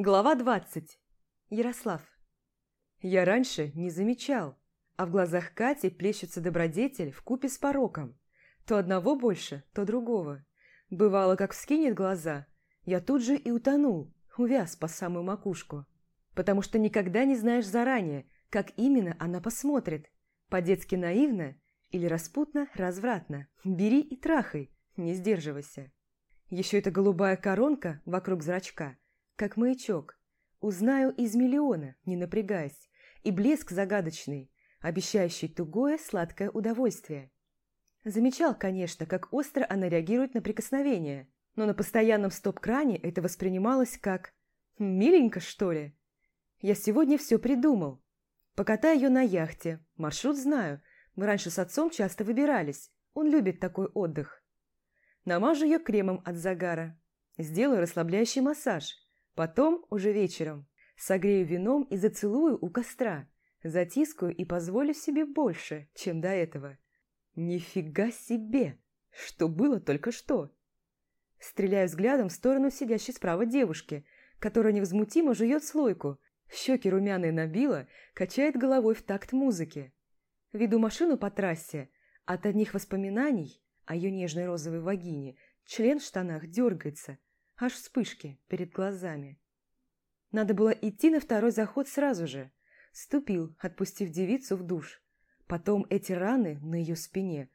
Глава 20. Ярослав. Я раньше не замечал, а в глазах Кати плещется добродетель в купе с пороком. То одного больше, то другого. Бывало, как вскинет глаза, я тут же и утонул, увяз по самую макушку. Потому что никогда не знаешь заранее, как именно она посмотрит. По-детски наивно или распутно, развратно. Бери и трахай, не сдерживайся. Еще эта голубая коронка вокруг зрачка – как маячок. Узнаю из миллиона, не напрягаясь, и блеск загадочный, обещающий тугое сладкое удовольствие. Замечал, конечно, как остро она реагирует на прикосновение, но на постоянном стоп-кране это воспринималось как «миленько, что ли?». Я сегодня все придумал. Покатаю ее на яхте, маршрут знаю, мы раньше с отцом часто выбирались, он любит такой отдых. Намажу ее кремом от загара, сделаю расслабляющий массаж – Потом, уже вечером, согрею вином и зацелую у костра, затискаю и позволю себе больше, чем до этого. Нифига себе! Что было только что? Стреляю взглядом в сторону сидящей справа девушки, которая невозмутимо жует слойку, щеки румяные набила, качает головой в такт музыки. Веду машину по трассе, от одних воспоминаний о ее нежной розовой вагине член в штанах дергается – аж вспышки перед глазами. Надо было идти на второй заход сразу же. Ступил, отпустив девицу в душ. Потом эти раны на ее спине.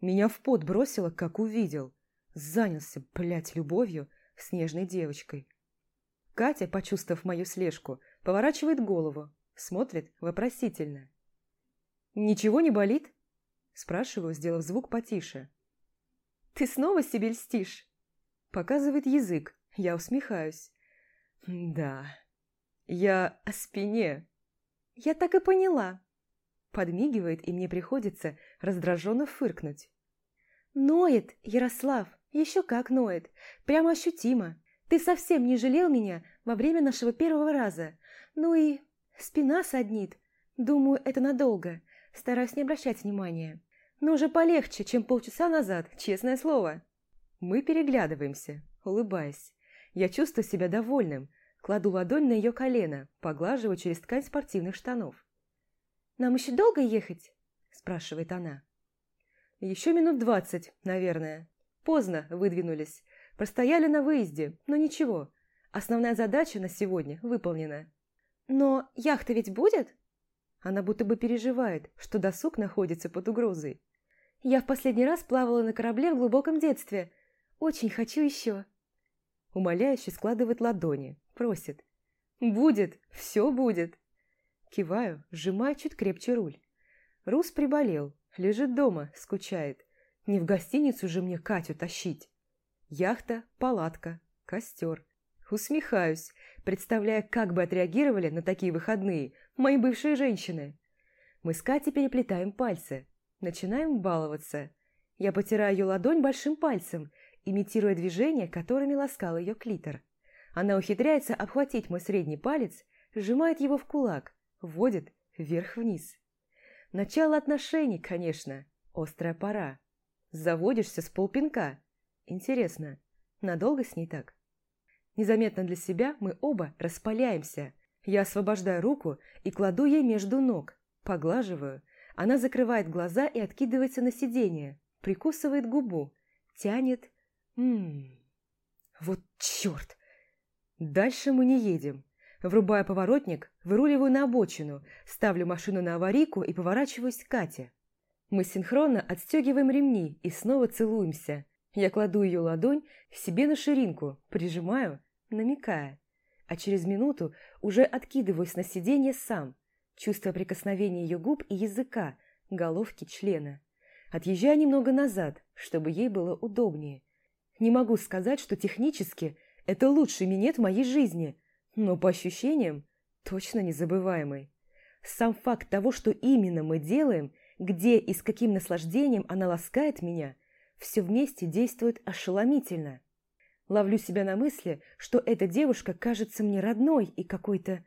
Меня в пот бросило, как увидел. Занялся, блядь, любовью с нежной девочкой. Катя, почувствовав мою слежку, поворачивает голову, смотрит вопросительно. «Ничего не болит?» Спрашиваю, сделав звук потише. «Ты снова себе льстишь?» Показывает язык. Я усмехаюсь. Да. Я о спине. Я так и поняла. Подмигивает, и мне приходится раздраженно фыркнуть. Ноет, Ярослав, еще как ноет. Прямо ощутимо. Ты совсем не жалел меня во время нашего первого раза. Ну и спина саднит. Думаю, это надолго. Стараюсь не обращать внимания. Но уже полегче, чем полчаса назад, честное слово. Мы переглядываемся, улыбаясь. Я чувствую себя довольным, кладу ладонь на ее колено, поглаживаю через ткань спортивных штанов. «Нам еще долго ехать?» – спрашивает она. «Еще минут двадцать, наверное. Поздно выдвинулись. Простояли на выезде, но ничего. Основная задача на сегодня выполнена». «Но яхта ведь будет?» Она будто бы переживает, что досуг находится под угрозой. «Я в последний раз плавала на корабле в глубоком детстве – очень хочу еще. Умоляюще складывает ладони, просит. Будет, все будет. Киваю, сжимаю чуть крепче руль. Рус приболел, лежит дома, скучает. Не в гостиницу же мне Катю тащить. Яхта, палатка, костер. Усмехаюсь, представляя, как бы отреагировали на такие выходные мои бывшие женщины. Мы с Катей переплетаем пальцы, начинаем баловаться. Я потираю ее ладонь большим пальцем имитируя движения, которыми ласкал ее клитор. Она ухитряется обхватить мой средний палец, сжимает его в кулак, вводит вверх-вниз. Начало отношений, конечно, острая пора. Заводишься с полпинка. Интересно, надолго с ней так? Незаметно для себя мы оба распаляемся. Я освобождаю руку и кладу ей между ног, поглаживаю. Она закрывает глаза и откидывается на сиденье, прикусывает губу, тянет Ммм, вот черт! Дальше мы не едем. Врубая поворотник, выруливаю на обочину, ставлю машину на аварийку и поворачиваюсь к Кате. Мы синхронно отстегиваем ремни и снова целуемся. Я кладу ее ладонь себе на ширинку, прижимаю, намекая. А через минуту уже откидываюсь на сиденье сам, чувствуя прикосновение ее губ и языка, головки члена. Отъезжаю немного назад, чтобы ей было удобнее. Не могу сказать, что технически это лучший минет в моей жизни, но по ощущениям точно незабываемый. Сам факт того, что именно мы делаем, где и с каким наслаждением она ласкает меня, все вместе действует ошеломительно. Ловлю себя на мысли, что эта девушка кажется мне родной и какой-то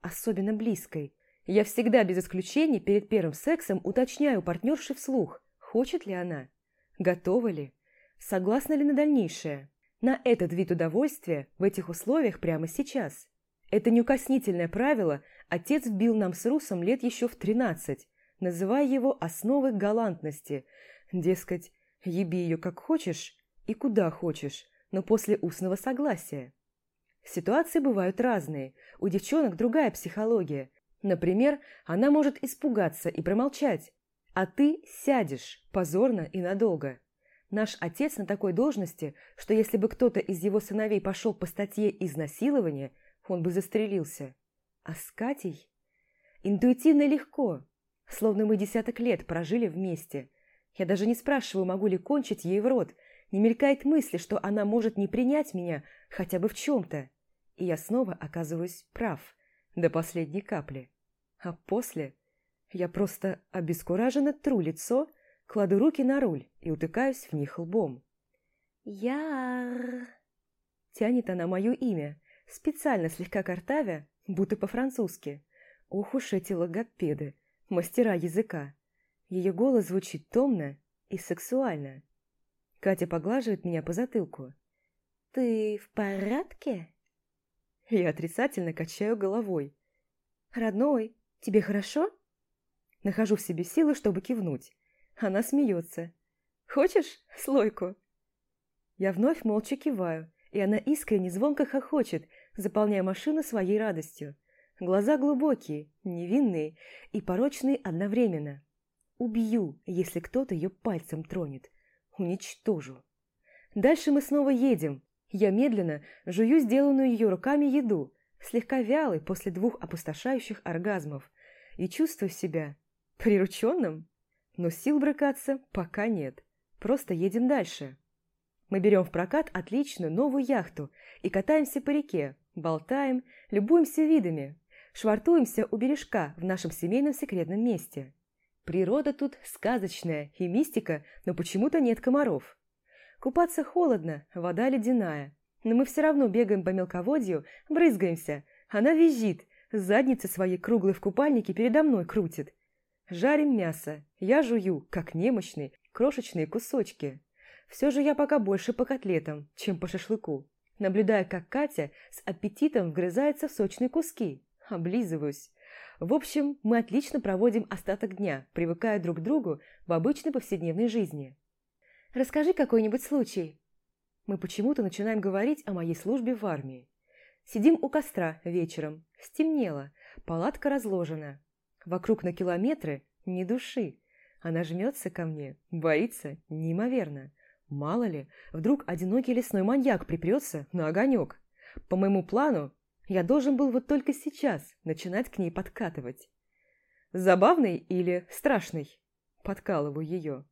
особенно близкой. Я всегда без исключения перед первым сексом уточняю партнерши вслух, хочет ли она, готова ли. Согласна ли на дальнейшее? На этот вид удовольствия в этих условиях прямо сейчас? Это неукоснительное правило отец вбил нам с Русом лет еще в тринадцать, называя его основой галантности. Дескать, еби ее как хочешь и куда хочешь, но после устного согласия. Ситуации бывают разные, у девчонок другая психология. Например, она может испугаться и промолчать, а ты сядешь позорно и надолго. Наш отец на такой должности, что если бы кто-то из его сыновей пошел по статье изнасилования, он бы застрелился. А с Катей? Интуитивно легко, словно мы десяток лет прожили вместе. Я даже не спрашиваю, могу ли кончить ей в рот, не мелькает мысли, что она может не принять меня хотя бы в чем-то. И я снова оказываюсь прав до последней капли. А после я просто обескураженно тру лицо, кладу руки на руль и утыкаюсь в них лбом. «Яр...» Тянет она мое имя, специально слегка картавя, будто по-французски. Ох уж эти логопеды, мастера языка. Ее голос звучит томно и сексуально. Катя поглаживает меня по затылку. «Ты в порядке?» Я отрицательно качаю головой. «Родной, тебе хорошо?» Нахожу в себе силы, чтобы кивнуть. Она смеется. «Хочешь слойку?» Я вновь молча киваю, и она искренне звонко хохочет, заполняя машину своей радостью. Глаза глубокие, невинные и порочные одновременно. Убью, если кто-то ее пальцем тронет. Уничтожу. Дальше мы снова едем. Я медленно жую сделанную ее руками еду, слегка вялый после двух опустошающих оргазмов, и чувствую себя Прирученным? Но сил брыкаться пока нет. Просто едем дальше. Мы берем в прокат отличную новую яхту и катаемся по реке, болтаем, любуемся видами, швартуемся у бережка в нашем семейном секретном месте. Природа тут сказочная и мистика, но почему-то нет комаров. Купаться холодно, вода ледяная, но мы все равно бегаем по мелководью, брызгаемся. Она визжит, задницы своей круглой в купальнике передо мной крутит. Жарим мясо. Я жую, как немощный, крошечные кусочки. Все же я пока больше по котлетам, чем по шашлыку. Наблюдая, как Катя с аппетитом вгрызается в сочные куски. Облизываюсь. В общем, мы отлично проводим остаток дня, привыкая друг к другу в обычной повседневной жизни. Расскажи какой-нибудь случай. Мы почему-то начинаем говорить о моей службе в армии. Сидим у костра вечером. Стемнело. Палатка разложена. Вокруг на километры ни души. Она жмется ко мне, боится неимоверно. Мало ли, вдруг одинокий лесной маньяк припрется на огонек. По моему плану, я должен был вот только сейчас начинать к ней подкатывать. Забавный или страшный? Подкалываю ее.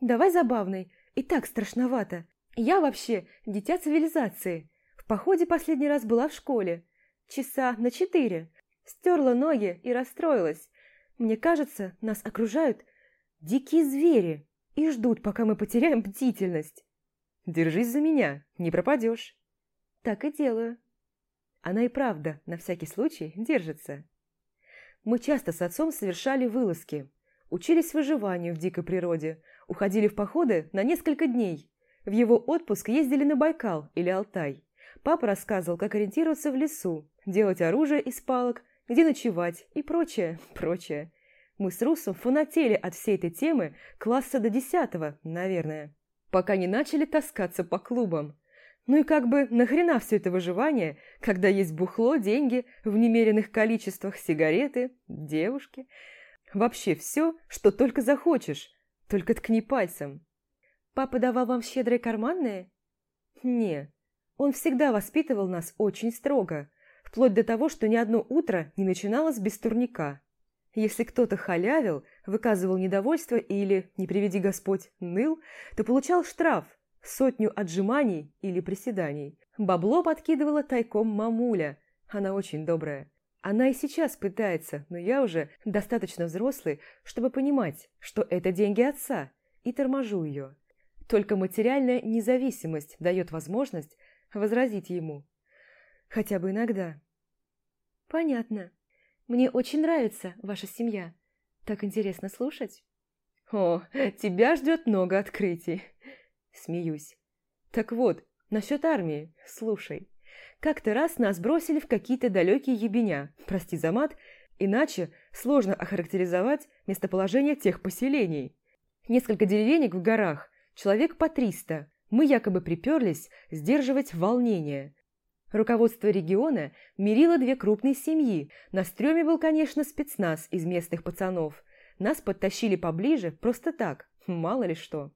Давай забавный, и так страшновато. Я вообще дитя цивилизации. В походе последний раз была в школе. Часа на четыре. Стерла ноги и расстроилась. Мне кажется, нас окружают дикие звери и ждут, пока мы потеряем бдительность. Держись за меня, не пропадешь. Так и делаю. Она и правда, на всякий случай, держится. Мы часто с отцом совершали вылазки, учились выживанию в дикой природе, уходили в походы на несколько дней. В его отпуск ездили на Байкал или Алтай. Папа рассказывал, как ориентироваться в лесу, делать оружие из палок, где ночевать и прочее, прочее. Мы с Русом фанатели от всей этой темы класса до десятого, наверное, пока не начали таскаться по клубам. Ну и как бы нахрена все это выживание, когда есть бухло, деньги в немеренных количествах, сигареты, девушки. Вообще все, что только захочешь, только ткни пальцем. Папа давал вам щедрые карманные? Не, он всегда воспитывал нас очень строго – вплоть до того, что ни одно утро не начиналось без турника. Если кто-то халявил, выказывал недовольство или, не приведи Господь, ныл, то получал штраф, сотню отжиманий или приседаний. Бабло подкидывала тайком мамуля, она очень добрая. Она и сейчас пытается, но я уже достаточно взрослый, чтобы понимать, что это деньги отца, и торможу ее. Только материальная независимость дает возможность возразить ему. Хотя бы иногда. Понятно. Мне очень нравится ваша семья. Так интересно слушать. О, тебя ждет много открытий. Смеюсь. Так вот, насчет армии, слушай. Как-то раз нас бросили в какие-то далекие ебеня, прости за мат, иначе сложно охарактеризовать местоположение тех поселений. Несколько деревенек в горах, человек по триста. Мы якобы приперлись сдерживать волнение. Руководство региона мирило две крупные семьи. На стреме был, конечно, спецназ из местных пацанов. Нас подтащили поближе просто так, мало ли что.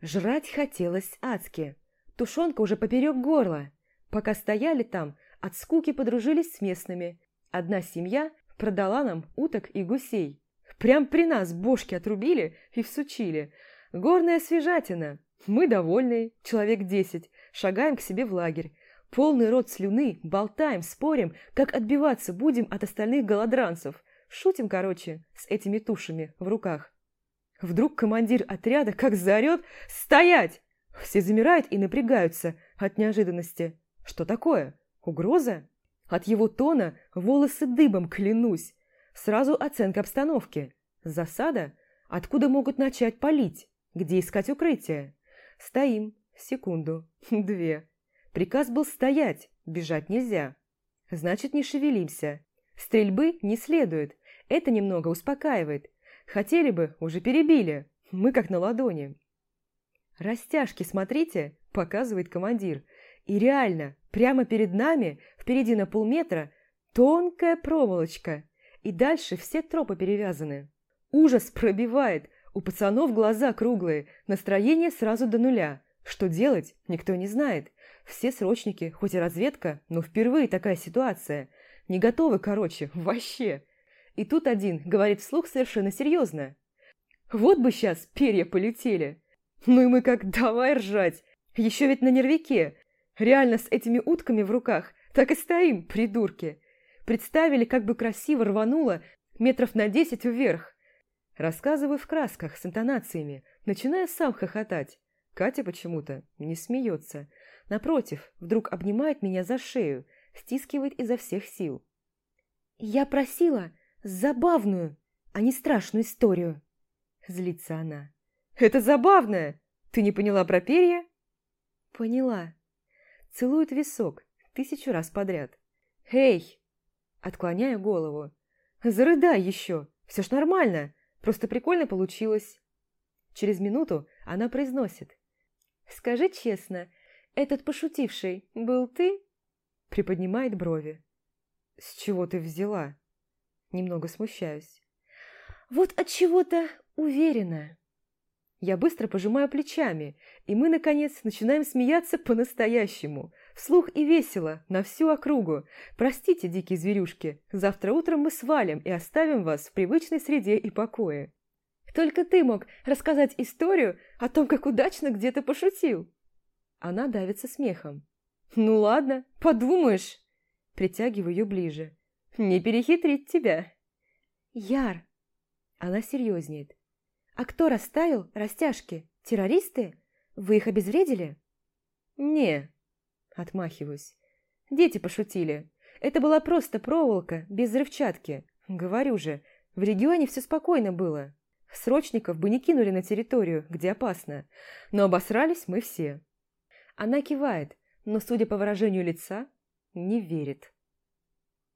Жрать хотелось адски. Тушенка уже поперек горла. Пока стояли там, от скуки подружились с местными. Одна семья продала нам уток и гусей. Прям при нас бошки отрубили и всучили. Горная свежатина. Мы довольные, человек десять, шагаем к себе в лагерь. Полный рот слюны, болтаем, спорим, как отбиваться будем от остальных голодранцев. Шутим, короче, с этими тушами в руках. Вдруг командир отряда как заорет «Стоять!» Все замирают и напрягаются от неожиданности. Что такое? Угроза? От его тона волосы дыбом клянусь. Сразу оценка обстановки. Засада? Откуда могут начать палить? Где искать укрытие? Стоим. Секунду. Две. Приказ был стоять. Бежать нельзя. Значит, не шевелимся. Стрельбы не следует. Это немного успокаивает. Хотели бы, уже перебили. Мы как на ладони. «Растяжки, смотрите!» – показывает командир. И реально, прямо перед нами, впереди на полметра, тонкая проволочка. И дальше все тропы перевязаны. Ужас пробивает, у пацанов глаза круглые, настроение сразу до нуля. Что делать, никто не знает. Все срочники, хоть и разведка, но впервые такая ситуация. Не готовы, короче, вообще. И тут один говорит вслух совершенно серьезно. Вот бы сейчас перья полетели. Ну и мы как давай ржать. Еще ведь на нервике. Реально с этими утками в руках. Так и стоим, придурки. Представили, как бы красиво рвануло метров на десять вверх. Рассказываю в красках, с интонациями, начиная сам хохотать. Катя почему-то не смеется. Напротив, вдруг обнимает меня за шею, стискивает изо всех сил. «Я просила забавную, а не страшную историю», – злится она. «Это забавное! Ты не поняла про перья?» «Поняла». Целует висок тысячу раз подряд. «Эй!» Отклоняю голову. «Зарыдай еще! Все ж нормально! Просто прикольно получилось!» Через минуту она произносит. «Скажи честно, этот пошутивший был ты?» Приподнимает брови. «С чего ты взяла?» Немного смущаюсь. «Вот от чего-то уверена». Я быстро пожимаю плечами, и мы, наконец, начинаем смеяться по-настоящему. Вслух и весело, на всю округу. Простите, дикие зверюшки, завтра утром мы свалим и оставим вас в привычной среде и покое. Только ты мог рассказать историю о том, как удачно где-то пошутил. Она давится смехом. Ну ладно, подумаешь. Притягиваю ее ближе. Не перехитрить тебя. Яр. Она серьезнеет. «А кто расставил растяжки? Террористы? Вы их обезвредили?» «Не», – отмахиваюсь. «Дети пошутили. Это была просто проволока, без взрывчатки. Говорю же, в регионе все спокойно было. Срочников бы не кинули на территорию, где опасно. Но обосрались мы все». Она кивает, но, судя по выражению лица, не верит.